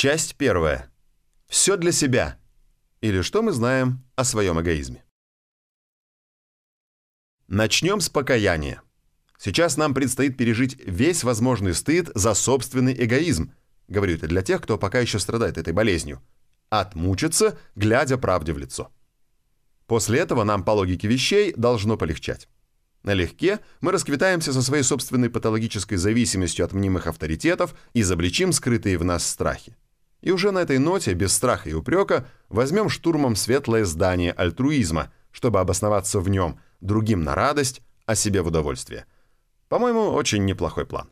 Часть первая. Все для себя. Или что мы знаем о своем эгоизме. Начнем с покаяния. Сейчас нам предстоит пережить весь возможный стыд за собственный эгоизм. Говорю это для тех, кто пока еще страдает этой болезнью. Отмучиться, глядя правде в лицо. После этого нам по логике вещей должно полегчать. Налегке мы расквитаемся со своей собственной патологической зависимостью от мнимых авторитетов и изобличим скрытые в нас страхи. И уже на этой ноте, без страха и упрека, возьмем штурмом светлое здание альтруизма, чтобы обосноваться в нем, другим на радость, а себе в удовольствие. По-моему, очень неплохой план.